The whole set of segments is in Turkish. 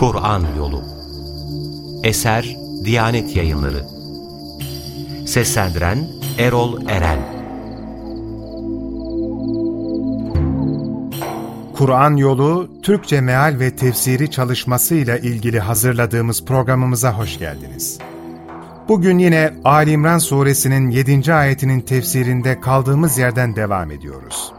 Kur'an Yolu Eser Diyanet Yayınları Seslendiren Erol Eren Kur'an Yolu Türkçe Meal ve Tefsiri çalışmasıyla ilgili hazırladığımız programımıza hoş geldiniz. Bugün yine Ali İmran suresinin 7. ayetinin tefsirinde kaldığımız yerden devam ediyoruz.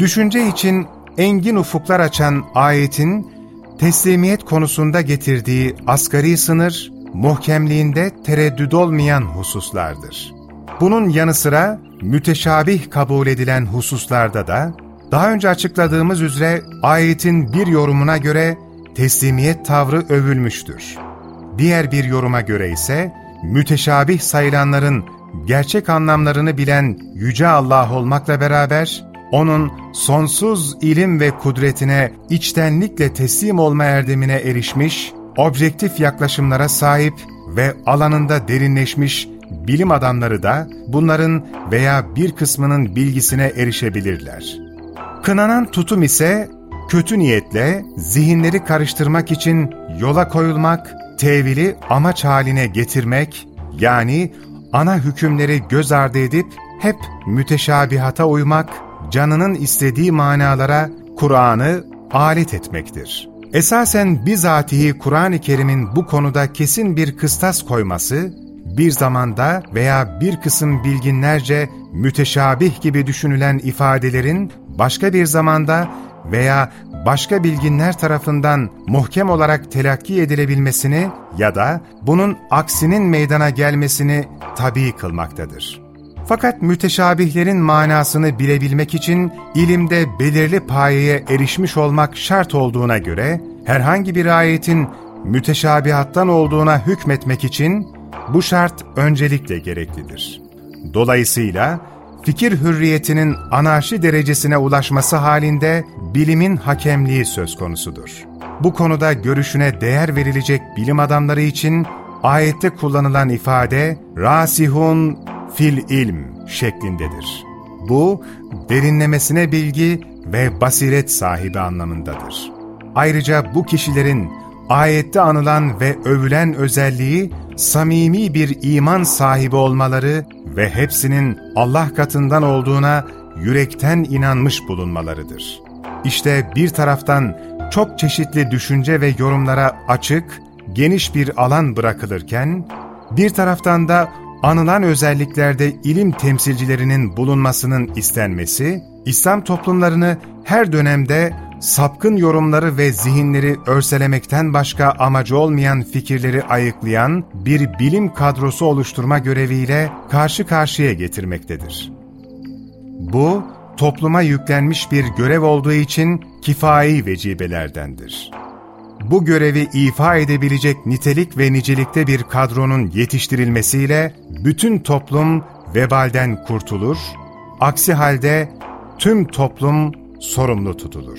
Düşünce için engin ufuklar açan ayetin teslimiyet konusunda getirdiği asgari sınır, muhkemliğinde tereddüt olmayan hususlardır. Bunun yanı sıra müteşabih kabul edilen hususlarda da, daha önce açıkladığımız üzere ayetin bir yorumuna göre teslimiyet tavrı övülmüştür. Diğer bir yoruma göre ise müteşabih sayılanların gerçek anlamlarını bilen Yüce Allah olmakla beraber, onun sonsuz ilim ve kudretine içtenlikle teslim olma erdemine erişmiş, objektif yaklaşımlara sahip ve alanında derinleşmiş bilim adamları da bunların veya bir kısmının bilgisine erişebilirler. Kınanan tutum ise kötü niyetle zihinleri karıştırmak için yola koyulmak, tevili amaç haline getirmek, yani ana hükümleri göz ardı edip hep müteşabihata uymak, canının istediği manalara Kur'an'ı alet etmektir. Esasen bizatihi Kur'an-ı Kerim'in bu konuda kesin bir kıstas koyması, bir zamanda veya bir kısım bilginlerce müteşabih gibi düşünülen ifadelerin başka bir zamanda veya başka bilginler tarafından muhkem olarak telakki edilebilmesini ya da bunun aksinin meydana gelmesini tabi kılmaktadır. Fakat müteşabihlerin manasını bilebilmek için ilimde belirli payeye erişmiş olmak şart olduğuna göre, herhangi bir ayetin müteşabihattan olduğuna hükmetmek için bu şart öncelikle gereklidir. Dolayısıyla fikir hürriyetinin anarşi derecesine ulaşması halinde bilimin hakemliği söz konusudur. Bu konuda görüşüne değer verilecek bilim adamları için ayette kullanılan ifade rasihun fil ilm şeklindedir. Bu, derinlemesine bilgi ve basiret sahibi anlamındadır. Ayrıca bu kişilerin ayette anılan ve övülen özelliği, samimi bir iman sahibi olmaları ve hepsinin Allah katından olduğuna yürekten inanmış bulunmalarıdır. İşte bir taraftan çok çeşitli düşünce ve yorumlara açık, geniş bir alan bırakılırken, bir taraftan da anılan özelliklerde ilim temsilcilerinin bulunmasının istenmesi, İslam toplumlarını her dönemde sapkın yorumları ve zihinleri örselemekten başka amacı olmayan fikirleri ayıklayan bir bilim kadrosu oluşturma göreviyle karşı karşıya getirmektedir. Bu, topluma yüklenmiş bir görev olduğu için kifai vecibelerdendir bu görevi ifa edebilecek nitelik ve nicelikte bir kadronun yetiştirilmesiyle bütün toplum vebalden kurtulur, aksi halde tüm toplum sorumlu tutulur.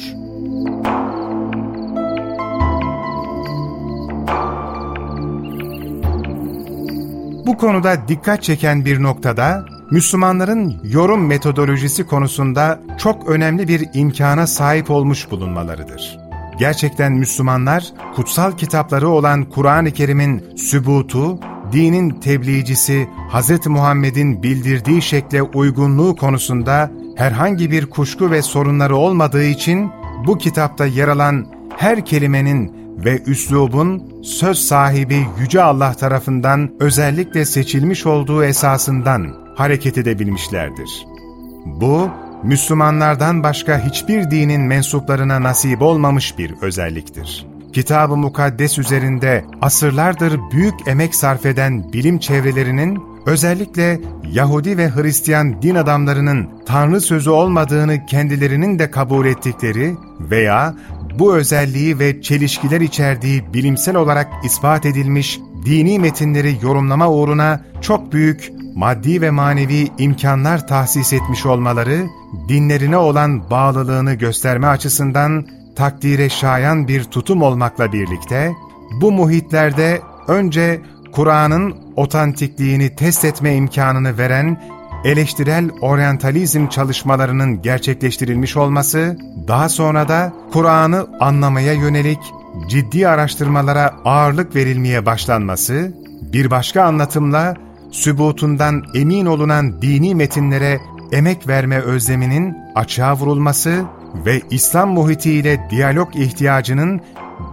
Bu konuda dikkat çeken bir noktada Müslümanların yorum metodolojisi konusunda çok önemli bir imkana sahip olmuş bulunmalarıdır gerçekten Müslümanlar kutsal kitapları olan Kur'an-ı Kerim'in sübutu, dinin tebliğcisi Hz. Muhammed'in bildirdiği şekle uygunluğu konusunda herhangi bir kuşku ve sorunları olmadığı için bu kitapta yer alan her kelimenin ve üslubun söz sahibi Yüce Allah tarafından özellikle seçilmiş olduğu esasından hareket edebilmişlerdir. Bu, Müslümanlardan başka hiçbir dinin mensuplarına nasip olmamış bir özelliktir. Kitab-ı Mukaddes üzerinde asırlardır büyük emek sarf eden bilim çevrelerinin, özellikle Yahudi ve Hristiyan din adamlarının Tanrı sözü olmadığını kendilerinin de kabul ettikleri veya bu özelliği ve çelişkiler içerdiği bilimsel olarak ispat edilmiş dini metinleri yorumlama uğruna çok büyük maddi ve manevi imkanlar tahsis etmiş olmaları, dinlerine olan bağlılığını gösterme açısından takdire şayan bir tutum olmakla birlikte, bu muhitlerde önce Kur'an'ın otantikliğini test etme imkanını veren eleştirel oryantalizm çalışmalarının gerçekleştirilmiş olması, daha sonra da Kur'an'ı anlamaya yönelik ciddi araştırmalara ağırlık verilmeye başlanması, bir başka anlatımla sübutundan emin olunan dini metinlere emek verme özleminin açığa vurulması ve İslam muhitiyle diyalog ihtiyacının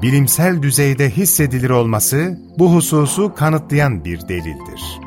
bilimsel düzeyde hissedilir olması bu hususu kanıtlayan bir delildir.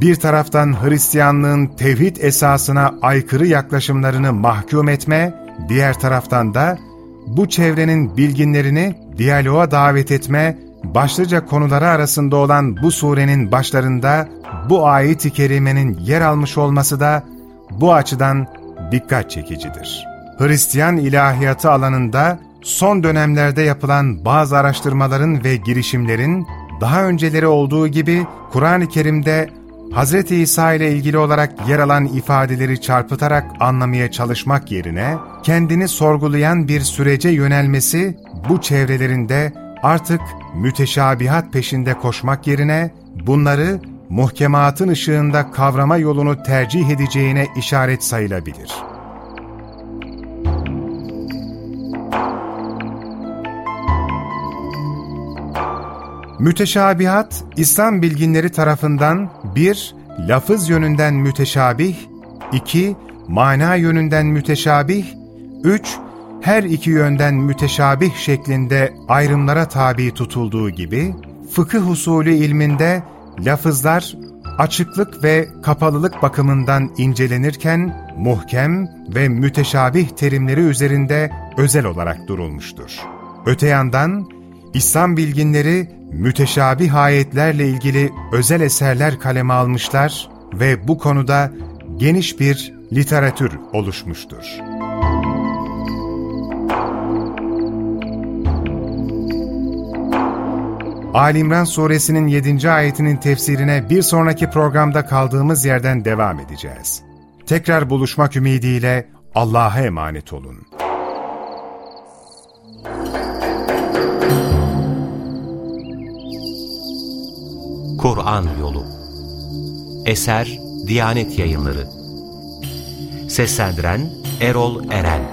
Bir taraftan Hristiyanlığın tevhid esasına aykırı yaklaşımlarını mahkum etme, diğer taraftan da bu çevrenin bilginlerini diyaloğa davet etme, başlıca konuları arasında olan bu surenin başlarında bu ayet-i kerimenin yer almış olması da bu açıdan dikkat çekicidir. Hristiyan ilahiyatı alanında son dönemlerde yapılan bazı araştırmaların ve girişimlerin daha önceleri olduğu gibi Kur'an-ı Kerim'de Hz. İsa ile ilgili olarak yer alan ifadeleri çarpıtarak anlamaya çalışmak yerine kendini sorgulayan bir sürece yönelmesi bu çevrelerinde artık müteşabihat peşinde koşmak yerine bunları muhkematın ışığında kavrama yolunu tercih edeceğine işaret sayılabilir. Müteşabihat, İslam bilginleri tarafından bir Lafız yönünden müteşabih 2. Mana yönünden müteşabih 3. Her iki yönden müteşabih şeklinde ayrımlara tabi tutulduğu gibi, fıkıh usulü ilminde lafızlar açıklık ve kapalılık bakımından incelenirken muhkem ve müteşabih terimleri üzerinde özel olarak durulmuştur. Öte yandan İslam bilginleri müteşabih ayetlerle ilgili özel eserler kaleme almışlar ve bu konuda geniş bir literatür oluşmuştur. Alimran suresinin 7. ayetinin tefsirine bir sonraki programda kaldığımız yerden devam edeceğiz. Tekrar buluşmak ümidiyle Allah'a emanet olun. Kur'an Yolu Eser Diyanet Yayınları Seslendiren Erol Eren